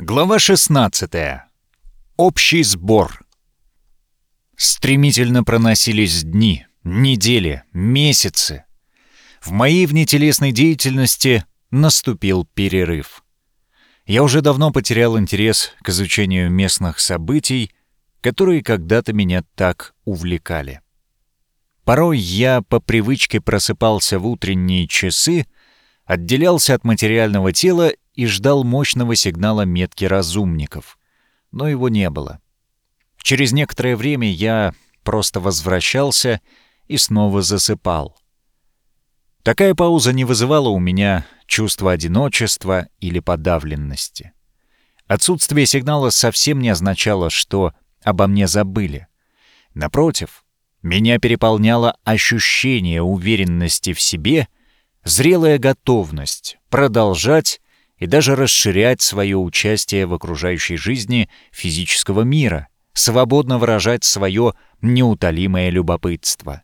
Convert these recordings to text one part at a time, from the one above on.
Глава 16. Общий сбор. Стремительно проносились дни, недели, месяцы. В моей внетелесной деятельности наступил перерыв. Я уже давно потерял интерес к изучению местных событий, которые когда-то меня так увлекали. Порой я по привычке просыпался в утренние часы, отделялся от материального тела и ждал мощного сигнала метки разумников. Но его не было. Через некоторое время я просто возвращался и снова засыпал. Такая пауза не вызывала у меня чувства одиночества или подавленности. Отсутствие сигнала совсем не означало, что обо мне забыли. Напротив, меня переполняло ощущение уверенности в себе, зрелая готовность продолжать и даже расширять свое участие в окружающей жизни физического мира, свободно выражать свое неутолимое любопытство.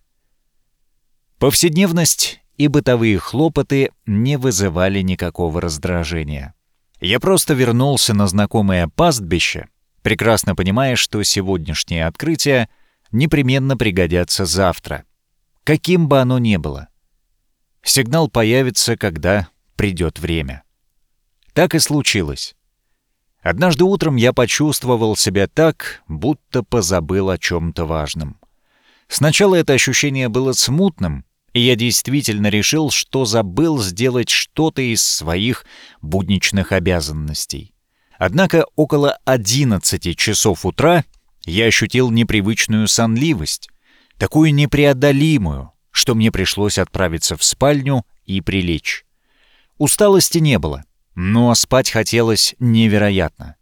Повседневность и бытовые хлопоты не вызывали никакого раздражения. Я просто вернулся на знакомое пастбище, прекрасно понимая, что сегодняшние открытия непременно пригодятся завтра, каким бы оно ни было. Сигнал появится, когда придет время. Так и случилось. Однажды утром я почувствовал себя так, будто позабыл о чем-то важном. Сначала это ощущение было смутным, и я действительно решил, что забыл сделать что-то из своих будничных обязанностей. Однако около 11 часов утра я ощутил непривычную сонливость, такую непреодолимую, что мне пришлось отправиться в спальню и прилечь. Усталости не было — но спать хотелось невероятно.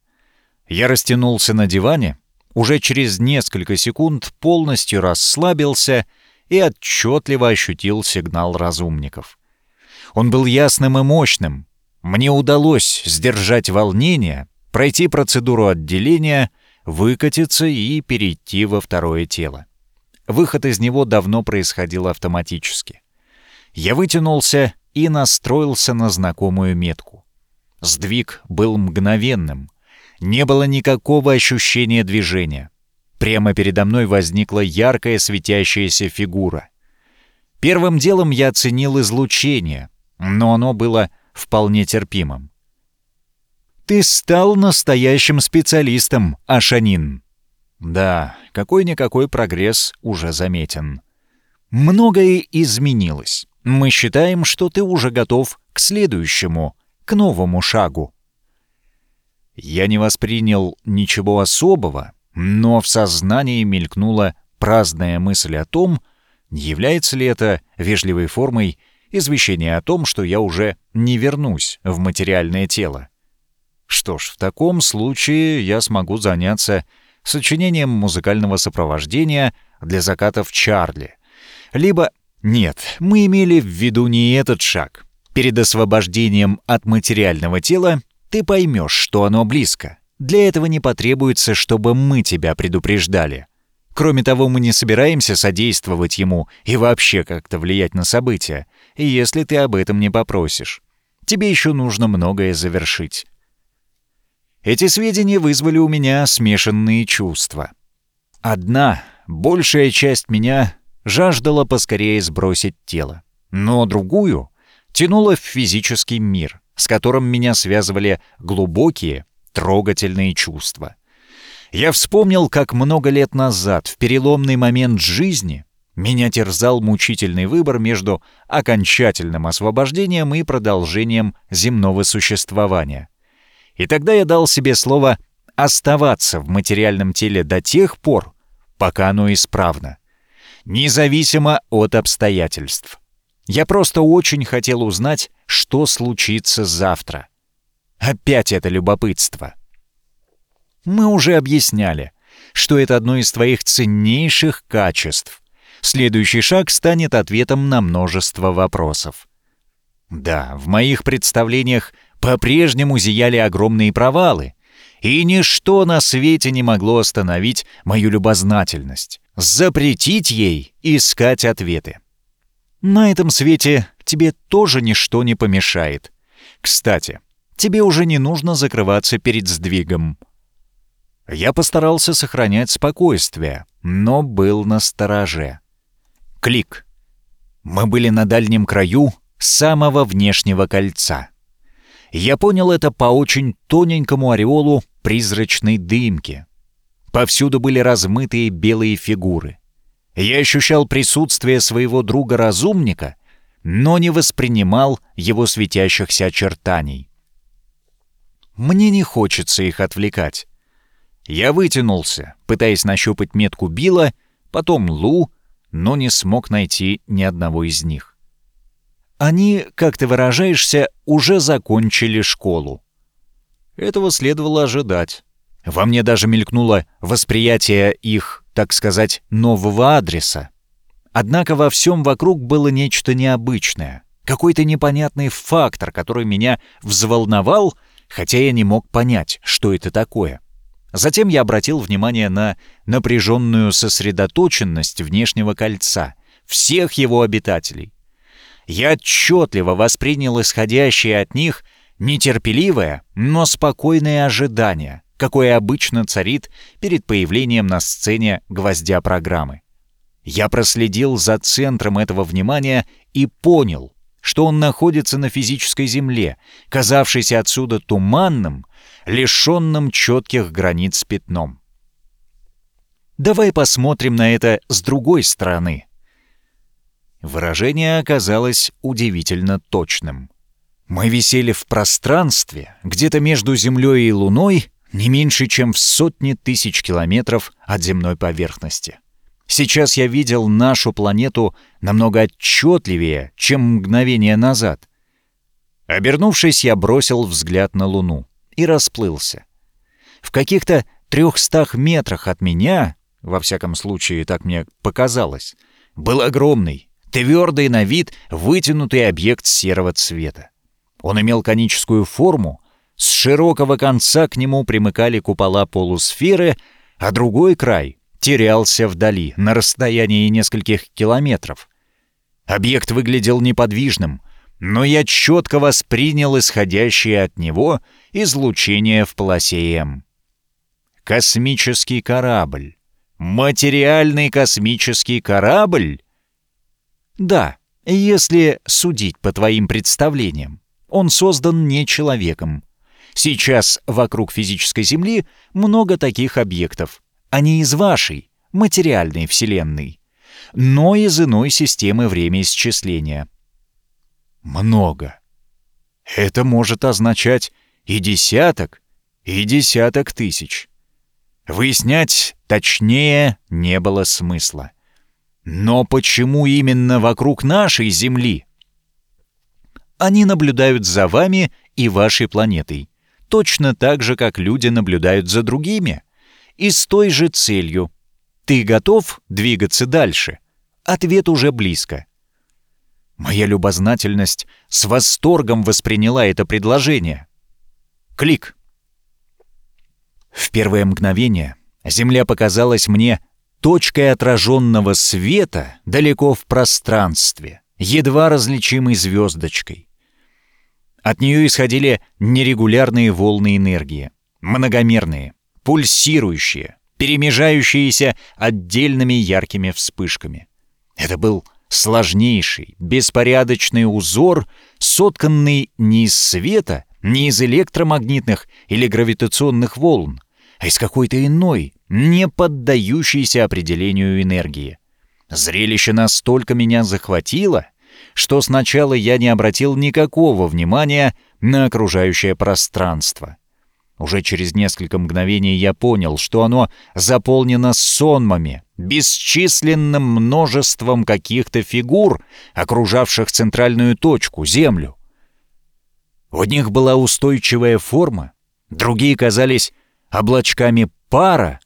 Я растянулся на диване, уже через несколько секунд полностью расслабился и отчетливо ощутил сигнал разумников. Он был ясным и мощным. Мне удалось сдержать волнение, пройти процедуру отделения, выкатиться и перейти во второе тело. Выход из него давно происходил автоматически. Я вытянулся и настроился на знакомую метку. Сдвиг был мгновенным. Не было никакого ощущения движения. Прямо передо мной возникла яркая светящаяся фигура. Первым делом я оценил излучение, но оно было вполне терпимым. «Ты стал настоящим специалистом, Ашанин». «Да, какой-никакой прогресс уже заметен». «Многое изменилось. Мы считаем, что ты уже готов к следующему к новому шагу. Я не воспринял ничего особого, но в сознании мелькнула праздная мысль о том, является ли это вежливой формой извещения о том, что я уже не вернусь в материальное тело. Что ж, в таком случае я смогу заняться сочинением музыкального сопровождения для закатов Чарли. Либо... Нет, мы имели в виду не этот шаг. Перед освобождением от материального тела ты поймешь, что оно близко. Для этого не потребуется, чтобы мы тебя предупреждали. Кроме того, мы не собираемся содействовать ему и вообще как-то влиять на события, если ты об этом не попросишь. Тебе еще нужно многое завершить. Эти сведения вызвали у меня смешанные чувства. Одна, большая часть меня жаждала поскорее сбросить тело, но другую тянуло в физический мир, с которым меня связывали глубокие, трогательные чувства. Я вспомнил, как много лет назад, в переломный момент жизни, меня терзал мучительный выбор между окончательным освобождением и продолжением земного существования. И тогда я дал себе слово оставаться в материальном теле до тех пор, пока оно исправно, независимо от обстоятельств. Я просто очень хотел узнать, что случится завтра. Опять это любопытство. Мы уже объясняли, что это одно из твоих ценнейших качеств. Следующий шаг станет ответом на множество вопросов. Да, в моих представлениях по-прежнему зияли огромные провалы, и ничто на свете не могло остановить мою любознательность, запретить ей искать ответы. На этом свете тебе тоже ничто не помешает. Кстати, тебе уже не нужно закрываться перед сдвигом. Я постарался сохранять спокойствие, но был на стороже. Клик. Мы были на дальнем краю самого внешнего кольца. Я понял это по очень тоненькому ореолу призрачной дымки. Повсюду были размытые белые фигуры. Я ощущал присутствие своего друга-разумника, но не воспринимал его светящихся очертаний. Мне не хочется их отвлекать. Я вытянулся, пытаясь нащупать метку Билла, потом Лу, но не смог найти ни одного из них. Они, как ты выражаешься, уже закончили школу. Этого следовало ожидать. Во мне даже мелькнуло восприятие их, так сказать, нового адреса. Однако во всем вокруг было нечто необычное, какой-то непонятный фактор, который меня взволновал, хотя я не мог понять, что это такое. Затем я обратил внимание на напряженную сосредоточенность внешнего кольца, всех его обитателей. Я отчетливо воспринял исходящее от них нетерпеливое, но спокойное ожидание, какое обычно царит перед появлением на сцене гвоздя программы. Я проследил за центром этого внимания и понял, что он находится на физической земле, казавшейся отсюда туманным, лишенным четких границ пятном. Давай посмотрим на это с другой стороны. Выражение оказалось удивительно точным. Мы висели в пространстве, где-то между Землей и Луной, не меньше, чем в сотни тысяч километров от земной поверхности. Сейчас я видел нашу планету намного отчетливее, чем мгновение назад. Обернувшись, я бросил взгляд на Луну и расплылся. В каких-то трехстах метрах от меня, во всяком случае так мне показалось, был огромный, твердый на вид вытянутый объект серого цвета. Он имел коническую форму, с широкого конца к нему примыкали купола полусферы, а другой край терялся вдали, на расстоянии нескольких километров. Объект выглядел неподвижным, но я четко воспринял исходящее от него излучение в полосе М. Космический корабль. Материальный космический корабль? Да, если судить по твоим представлениям. Он создан не человеком. Сейчас вокруг физической Земли много таких объектов. Они из вашей, материальной Вселенной, но из иной системы времяисчисления. Много. Это может означать и десяток, и десяток тысяч. Выяснять точнее не было смысла. Но почему именно вокруг нашей Земли? Они наблюдают за вами и вашей планетой, точно так же, как люди наблюдают за другими, и с той же целью. Ты готов двигаться дальше? Ответ уже близко. Моя любознательность с восторгом восприняла это предложение. Клик. В первое мгновение Земля показалась мне точкой отраженного света далеко в пространстве, едва различимой звездочкой. От нее исходили нерегулярные волны энергии, многомерные, пульсирующие, перемежающиеся отдельными яркими вспышками. Это был сложнейший, беспорядочный узор, сотканный не из света, не из электромагнитных или гравитационных волн, а из какой-то иной, не поддающейся определению энергии. Зрелище настолько меня захватило, что сначала я не обратил никакого внимания на окружающее пространство. Уже через несколько мгновений я понял, что оно заполнено сонмами, бесчисленным множеством каких-то фигур, окружавших центральную точку, Землю. У них была устойчивая форма, другие казались облачками пара,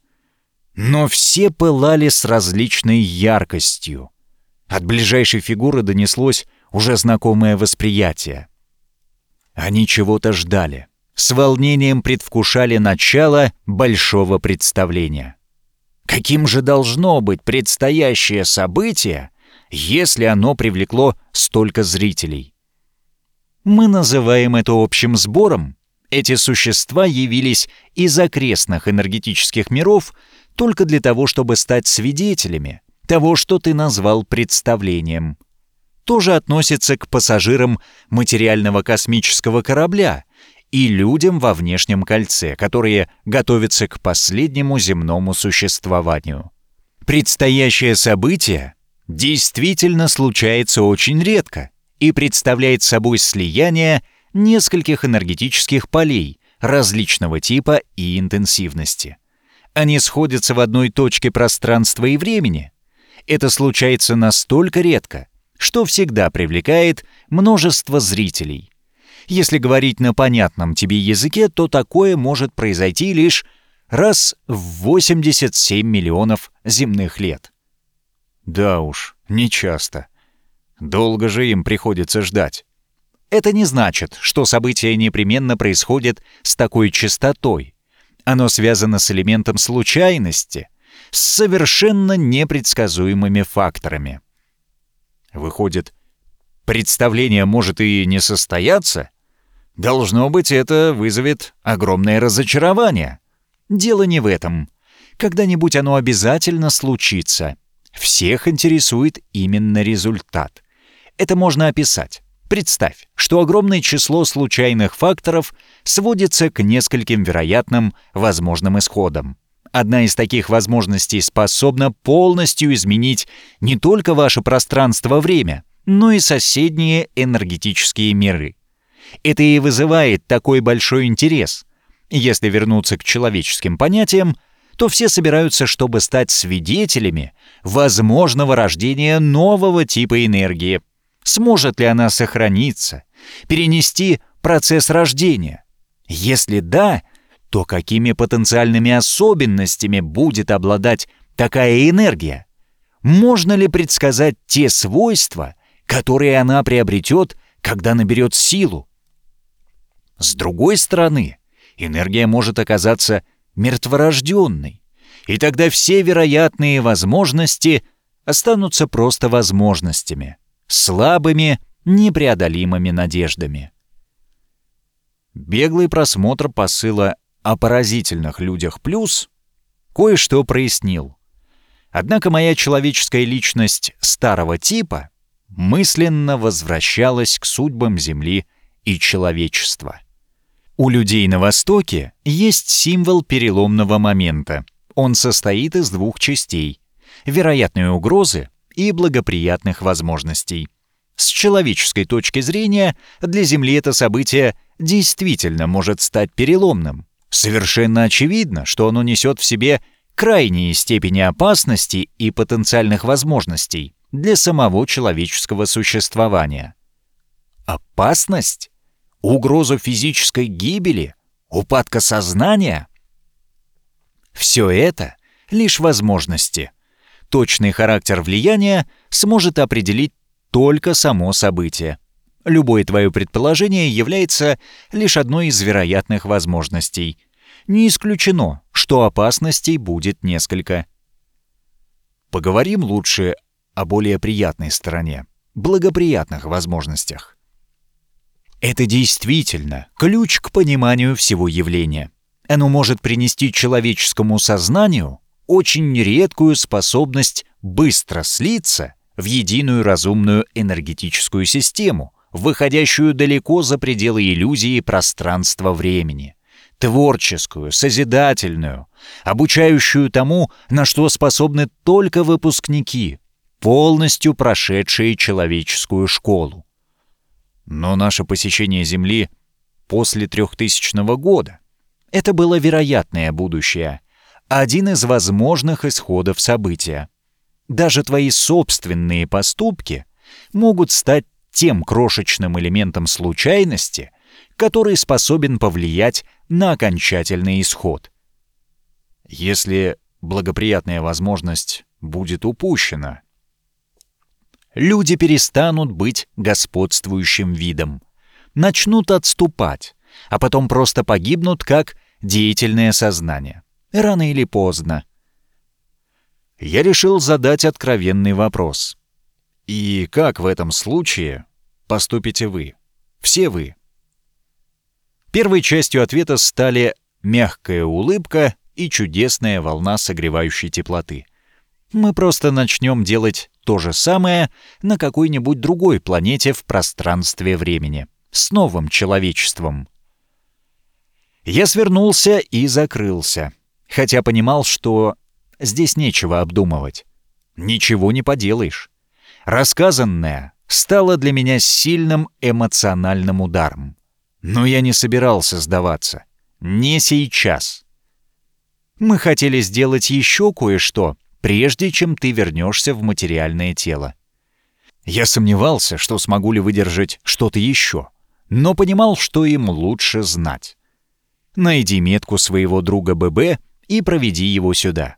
но все пылали с различной яркостью. От ближайшей фигуры донеслось уже знакомое восприятие. Они чего-то ждали, с волнением предвкушали начало большого представления. Каким же должно быть предстоящее событие, если оно привлекло столько зрителей? Мы называем это общим сбором, Эти существа явились из окрестных энергетических миров только для того, чтобы стать свидетелями того, что ты назвал представлением. Тоже относится к пассажирам материального космического корабля и людям во внешнем кольце, которые готовятся к последнему земному существованию. Предстоящее событие действительно случается очень редко и представляет собой слияние нескольких энергетических полей различного типа и интенсивности. Они сходятся в одной точке пространства и времени. Это случается настолько редко, что всегда привлекает множество зрителей. Если говорить на понятном тебе языке, то такое может произойти лишь раз в 87 миллионов земных лет. Да уж, нечасто. Долго же им приходится ждать. Это не значит, что событие непременно происходит с такой частотой. Оно связано с элементом случайности, с совершенно непредсказуемыми факторами. Выходит, представление может и не состояться? Должно быть, это вызовет огромное разочарование. Дело не в этом. Когда-нибудь оно обязательно случится. Всех интересует именно результат. Это можно описать. Представь, что огромное число случайных факторов сводится к нескольким вероятным возможным исходам. Одна из таких возможностей способна полностью изменить не только ваше пространство-время, но и соседние энергетические миры. Это и вызывает такой большой интерес. Если вернуться к человеческим понятиям, то все собираются, чтобы стать свидетелями возможного рождения нового типа энергии. Сможет ли она сохраниться, перенести процесс рождения? Если да, то какими потенциальными особенностями будет обладать такая энергия? Можно ли предсказать те свойства, которые она приобретет, когда наберет силу? С другой стороны, энергия может оказаться мертворожденной, и тогда все вероятные возможности останутся просто возможностями, слабыми, непреодолимыми надеждами. Беглый просмотр посыла о поразительных людях плюс кое-что прояснил. Однако моя человеческая личность старого типа мысленно возвращалась к судьбам Земли и человечества. У людей на Востоке есть символ переломного момента. Он состоит из двух частей — вероятной угрозы и благоприятных возможностей. С человеческой точки зрения, для Земли это событие действительно может стать переломным. Совершенно очевидно, что оно несет в себе крайние степени опасности и потенциальных возможностей для самого человеческого существования. Опасность? угрозу физической гибели, упадка сознания. Все это — лишь возможности. Точный характер влияния сможет определить только само событие. Любое твое предположение является лишь одной из вероятных возможностей. Не исключено, что опасностей будет несколько. Поговорим лучше о более приятной стороне, благоприятных возможностях. Это действительно ключ к пониманию всего явления. Оно может принести человеческому сознанию очень редкую способность быстро слиться в единую разумную энергетическую систему, выходящую далеко за пределы иллюзии пространства-времени, творческую, созидательную, обучающую тому, на что способны только выпускники, полностью прошедшие человеческую школу. Но наше посещение Земли после 3000 года — это было вероятное будущее, один из возможных исходов события. Даже твои собственные поступки могут стать тем крошечным элементом случайности, который способен повлиять на окончательный исход. Если благоприятная возможность будет упущена, люди перестанут быть господствующим видом, начнут отступать, а потом просто погибнут как деятельное сознание. Рано или поздно. Я решил задать откровенный вопрос. И как в этом случае поступите вы? Все вы? Первой частью ответа стали мягкая улыбка и чудесная волна согревающей теплоты. Мы просто начнем делать то же самое на какой-нибудь другой планете в пространстве времени, с новым человечеством. Я свернулся и закрылся, хотя понимал, что здесь нечего обдумывать. Ничего не поделаешь. Рассказанное стало для меня сильным эмоциональным ударом. Но я не собирался сдаваться. Не сейчас. Мы хотели сделать еще кое-что, прежде чем ты вернешься в материальное тело. Я сомневался, что смогу ли выдержать что-то еще, но понимал, что им лучше знать. Найди метку своего друга ББ и проведи его сюда.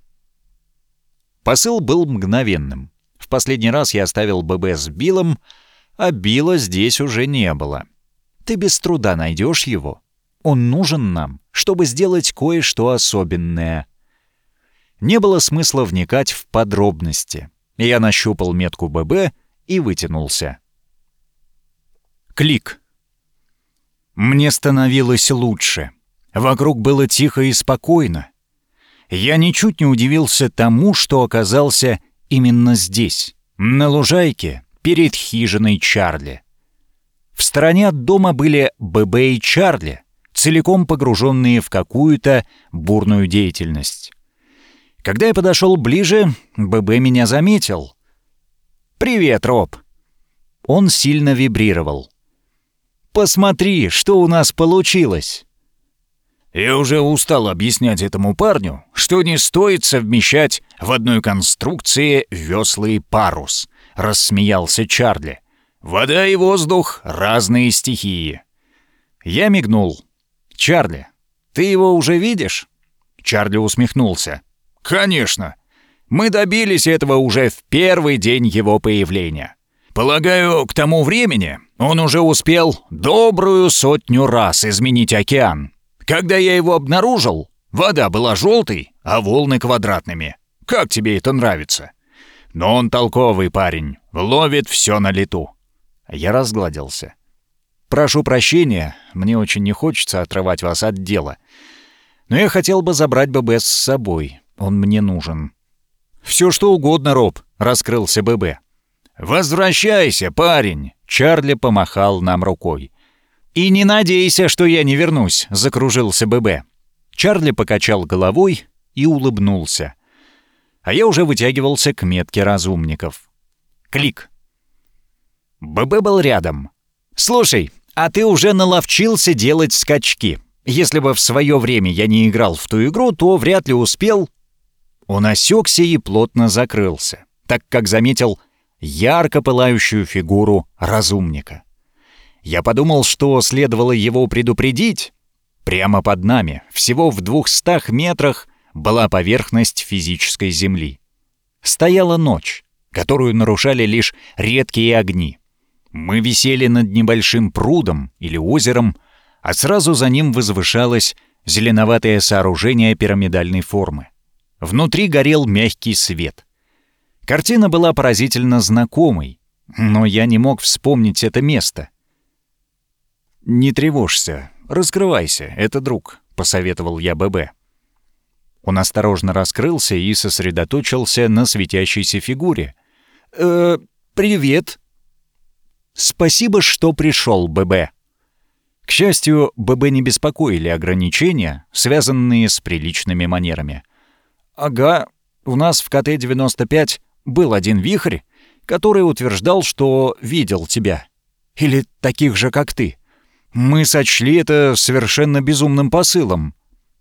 Посыл был мгновенным. В последний раз я оставил ББ с Биллом, а Билла здесь уже не было. Ты без труда найдешь его. Он нужен нам, чтобы сделать кое-что особенное. Не было смысла вникать в подробности. Я нащупал метку ББ и вытянулся. Клик. Мне становилось лучше. Вокруг было тихо и спокойно. Я ничуть не удивился тому, что оказался именно здесь, на лужайке, перед хижиной Чарли. В стороне от дома были ББ и Чарли, целиком погруженные в какую-то бурную деятельность. Когда я подошел ближе, ББ меня заметил. «Привет, Роб!» Он сильно вибрировал. «Посмотри, что у нас получилось!» Я уже устал объяснять этому парню, что не стоит совмещать в одной конструкции весла и парус, рассмеялся Чарли. Вода и воздух — разные стихии. Я мигнул. «Чарли, ты его уже видишь?» Чарли усмехнулся. «Конечно. Мы добились этого уже в первый день его появления. Полагаю, к тому времени он уже успел добрую сотню раз изменить океан. Когда я его обнаружил, вода была желтой, а волны квадратными. Как тебе это нравится? Но он толковый парень, ловит все на лету». Я разгладился. Прошу прощения, мне очень не хочется отрывать вас от дела. Но я хотел бы забрать ББ с собой. Он мне нужен». «Все что угодно, Роб», — раскрылся ББ. «Возвращайся, парень!» — Чарли помахал нам рукой. «И не надейся, что я не вернусь», — закружился ББ. Чарли покачал головой и улыбнулся. А я уже вытягивался к метке разумников. Клик. ББ был рядом. «Слушай, а ты уже наловчился делать скачки. Если бы в свое время я не играл в ту игру, то вряд ли успел...» Он осекся и плотно закрылся, так как заметил ярко пылающую фигуру разумника. Я подумал, что следовало его предупредить. Прямо под нами, всего в двухстах метрах, была поверхность физической Земли. Стояла ночь, которую нарушали лишь редкие огни. Мы висели над небольшим прудом или озером, а сразу за ним возвышалось зеленоватое сооружение пирамидальной формы. Внутри горел мягкий свет. Картина была поразительно знакомой, но я не мог вспомнить это место. «Не тревожься, раскрывайся, это друг», — посоветовал я ББ. Он осторожно раскрылся и сосредоточился на светящейся фигуре. «Э, привет», «Спасибо, что пришел, ББ». К счастью, ББ не беспокоили ограничения, связанные с приличными манерами. «Ага, у нас в КТ-95 был один вихрь, который утверждал, что видел тебя. Или таких же, как ты. Мы сочли это совершенно безумным посылом.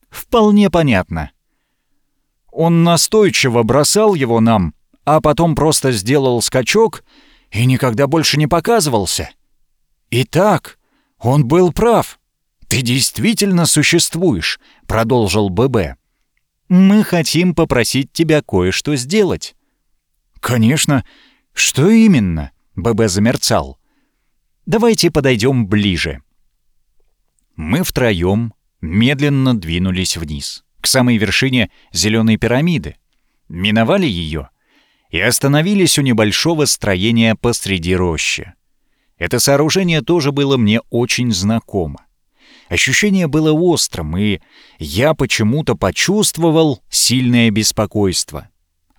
Вполне понятно. Он настойчиво бросал его нам, а потом просто сделал скачок — и никогда больше не показывался. Итак, он был прав. Ты действительно существуешь, продолжил ББ. Мы хотим попросить тебя кое-что сделать. Конечно. Что именно? ББ замерцал. Давайте подойдем ближе. Мы втроем медленно двинулись вниз, к самой вершине зеленой пирамиды. Миновали ее и остановились у небольшого строения посреди рощи. Это сооружение тоже было мне очень знакомо. Ощущение было острым, и я почему-то почувствовал сильное беспокойство.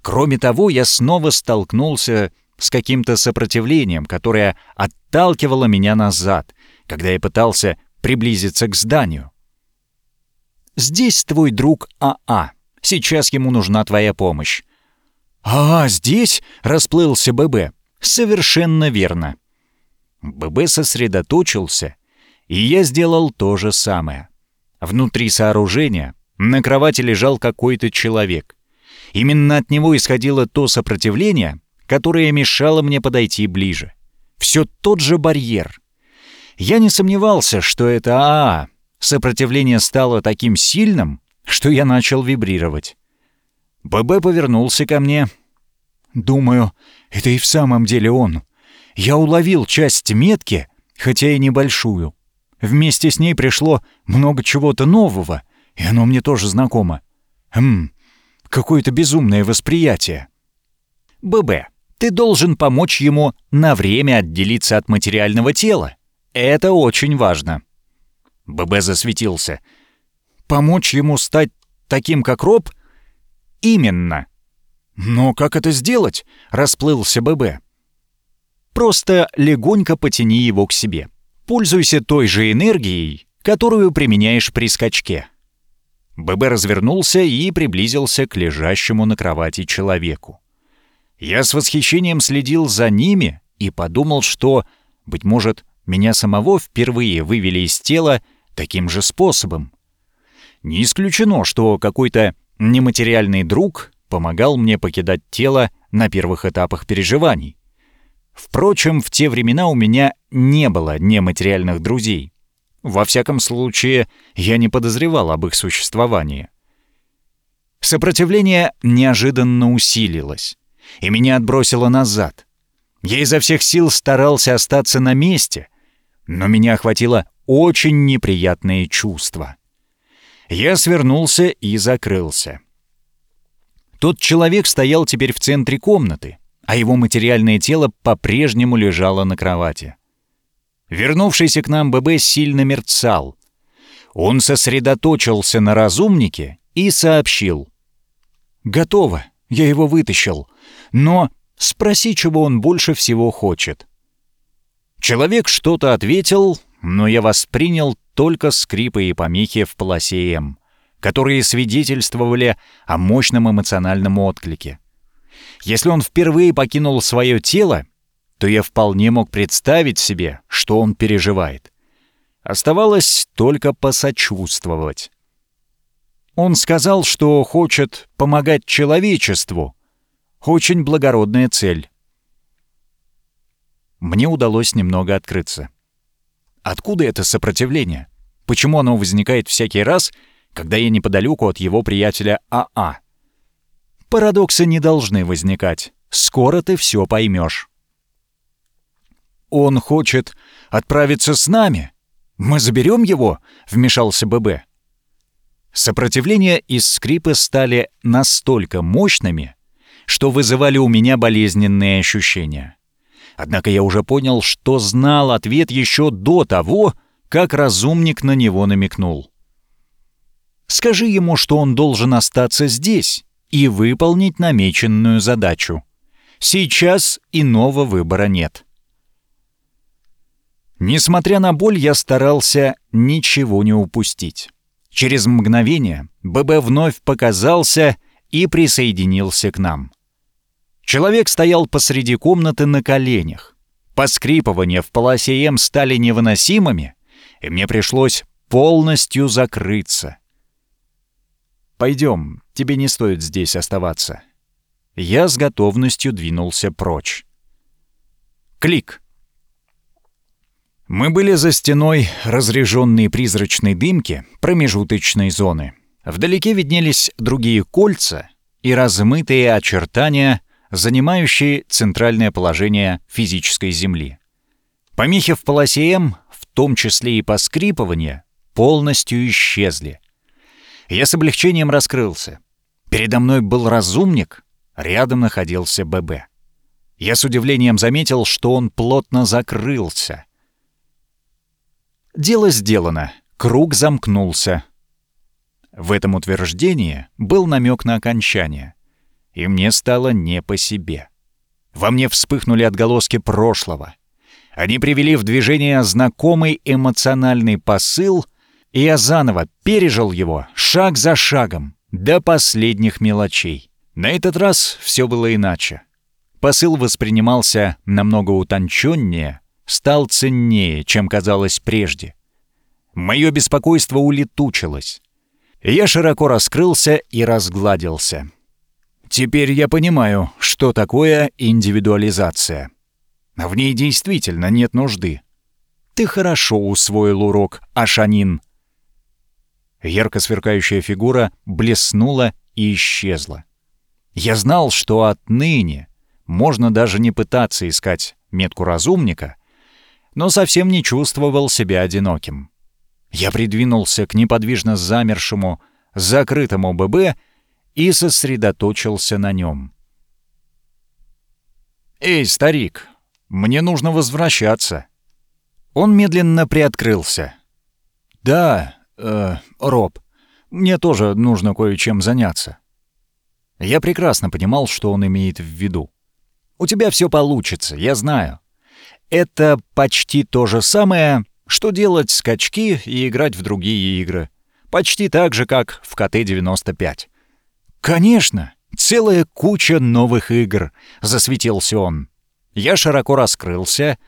Кроме того, я снова столкнулся с каким-то сопротивлением, которое отталкивало меня назад, когда я пытался приблизиться к зданию. «Здесь твой друг АА. А. Сейчас ему нужна твоя помощь». «А, здесь?» — расплылся ББ. «Совершенно верно». ББ сосредоточился, и я сделал то же самое. Внутри сооружения на кровати лежал какой-то человек. Именно от него исходило то сопротивление, которое мешало мне подойти ближе. Все тот же барьер. Я не сомневался, что это АА. Сопротивление стало таким сильным, что я начал вибрировать. ББ повернулся ко мне. «Думаю, это и в самом деле он. Я уловил часть метки, хотя и небольшую. Вместе с ней пришло много чего-то нового, и оно мне тоже знакомо. Хм, какое-то безумное восприятие. ББ, ты должен помочь ему на время отделиться от материального тела. Это очень важно. ББ засветился. Помочь ему стать таким, как Роб? Именно. Но как это сделать? Расплылся ББ. Просто легонько потяни его к себе. Пользуйся той же энергией, которую применяешь при скачке. ББ развернулся и приблизился к лежащему на кровати человеку. Я с восхищением следил за ними и подумал, что, быть может, меня самого впервые вывели из тела таким же способом. Не исключено, что какой-то нематериальный друг помогал мне покидать тело на первых этапах переживаний. Впрочем, в те времена у меня не было нематериальных друзей. Во всяком случае, я не подозревал об их существовании. Сопротивление неожиданно усилилось, и меня отбросило назад. Я изо всех сил старался остаться на месте, но меня охватило очень неприятное чувство. Я свернулся и закрылся. Тот человек стоял теперь в центре комнаты, а его материальное тело по-прежнему лежало на кровати. Вернувшийся к нам ББ сильно мерцал. Он сосредоточился на разумнике и сообщил. «Готово, я его вытащил. Но спроси, чего он больше всего хочет». Человек что-то ответил, но я воспринял только скрипы и помехи в полосе М, которые свидетельствовали о мощном эмоциональном отклике. Если он впервые покинул свое тело, то я вполне мог представить себе, что он переживает. Оставалось только посочувствовать. Он сказал, что хочет помогать человечеству. Очень благородная цель. Мне удалось немного открыться. Откуда это сопротивление? Почему оно возникает всякий раз, когда я неподалеку от его приятеля АА? А? Парадоксы не должны возникать. Скоро ты все поймешь. «Он хочет отправиться с нами. Мы заберем его?» — вмешался ББ. Сопротивления из скрипы стали настолько мощными, что вызывали у меня болезненные ощущения. Однако я уже понял, что знал ответ еще до того, как разумник на него намекнул. «Скажи ему, что он должен остаться здесь и выполнить намеченную задачу. Сейчас иного выбора нет. Несмотря на боль, я старался ничего не упустить. Через мгновение ББ вновь показался и присоединился к нам. Человек стоял посреди комнаты на коленях. Поскрипывания в полосе М стали невыносимыми, и мне пришлось полностью закрыться. «Пойдем, тебе не стоит здесь оставаться». Я с готовностью двинулся прочь. Клик. Мы были за стеной разреженной призрачной дымки промежуточной зоны. Вдалеке виднелись другие кольца и размытые очертания, занимающие центральное положение физической Земли. Помехи в полосе М, в том числе и поскрипывания, полностью исчезли — я с облегчением раскрылся. Передо мной был разумник, рядом находился ББ. Я с удивлением заметил, что он плотно закрылся. Дело сделано. Круг замкнулся. В этом утверждении был намек на окончание. И мне стало не по себе. Во мне вспыхнули отголоски прошлого. Они привели в движение знакомый эмоциональный посыл, и я заново пережил его шаг за шагом, до последних мелочей. На этот раз все было иначе. Посыл воспринимался намного утонченнее, стал ценнее, чем казалось прежде. Мое беспокойство улетучилось. Я широко раскрылся и разгладился. Теперь я понимаю, что такое индивидуализация. В ней действительно нет нужды. Ты хорошо усвоил урок, Ашанин. Ярко сверкающая фигура блеснула и исчезла. Я знал, что отныне можно даже не пытаться искать метку разумника, но совсем не чувствовал себя одиноким. Я придвинулся к неподвижно замершему, закрытому ББ и сосредоточился на нем. «Эй, старик, мне нужно возвращаться». Он медленно приоткрылся. «Да, э, Роб, мне тоже нужно кое-чем заняться». Я прекрасно понимал, что он имеет в виду. «У тебя все получится, я знаю. Это почти то же самое, что делать скачки и играть в другие игры. Почти так же, как в КТ-95. «Конечно! Целая куча новых игр!» — засветился он. Я широко раскрылся.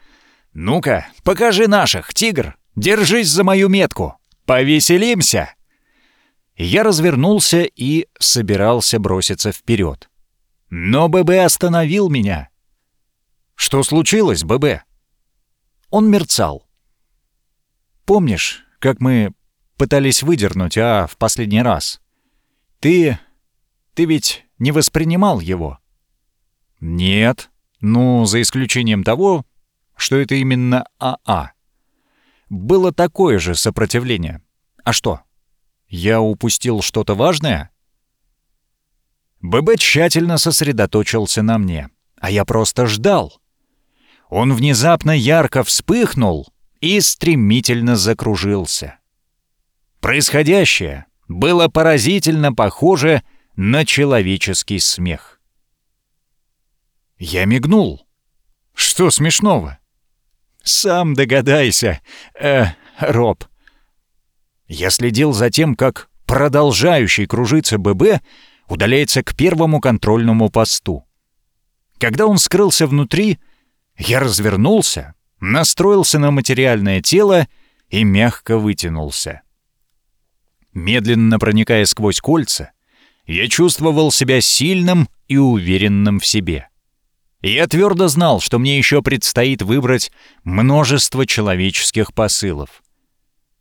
«Ну-ка, покажи наших, тигр! Держись за мою метку! Повеселимся!» Я развернулся и собирался броситься вперед. Но ББ остановил меня. «Что случилось, ББ?» Он мерцал. Помнишь, как мы пытались выдернуть, а, в последний раз? Ты... ты ведь не воспринимал его?» «Нет. Ну, за исключением того, что это именно АА. А. Было такое же сопротивление. А что? Я упустил что-то важное?» ББ тщательно сосредоточился на мне, а я просто ждал. Он внезапно ярко вспыхнул — и стремительно закружился. Происходящее было поразительно похоже на человеческий смех. Я мигнул. Что смешного? Сам догадайся, э, Роб. Я следил за тем, как продолжающий кружиться ББ удаляется к первому контрольному посту. Когда он скрылся внутри, я развернулся настроился на материальное тело и мягко вытянулся. Медленно проникая сквозь кольца, я чувствовал себя сильным и уверенным в себе. Я твердо знал, что мне еще предстоит выбрать множество человеческих посылов.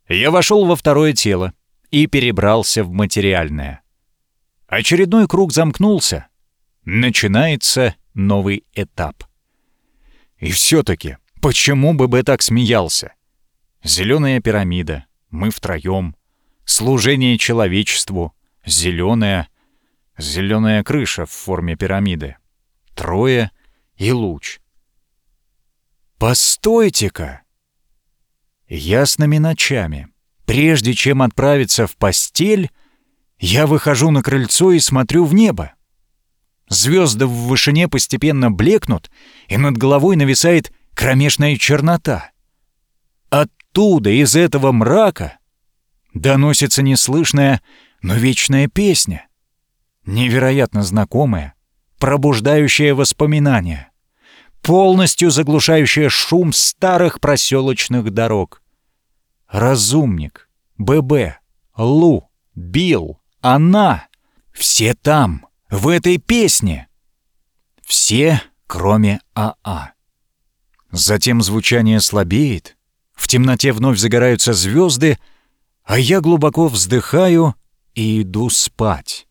Я вошел во второе тело и перебрался в материальное. Очередной круг замкнулся. Начинается новый этап. И все-таки Почему ББ так смеялся? Зеленая пирамида, мы втроем, служение человечеству, зеленая, зеленая крыша в форме пирамиды, трое и луч. Постойте-ка! Ясными ночами, прежде чем отправиться в постель, я выхожу на крыльцо и смотрю в небо. Звезды в вышине постепенно блекнут, и над головой нависает кромешная чернота. Оттуда, из этого мрака, доносится неслышная, но вечная песня. Невероятно знакомая, пробуждающая воспоминания, полностью заглушающая шум старых проселочных дорог. Разумник, ББ, Лу, Билл, она — все там, в этой песне. Все, кроме АА. Затем звучание слабеет, в темноте вновь загораются звезды, а я глубоко вздыхаю и иду спать.